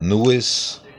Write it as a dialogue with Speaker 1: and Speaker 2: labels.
Speaker 1: nuas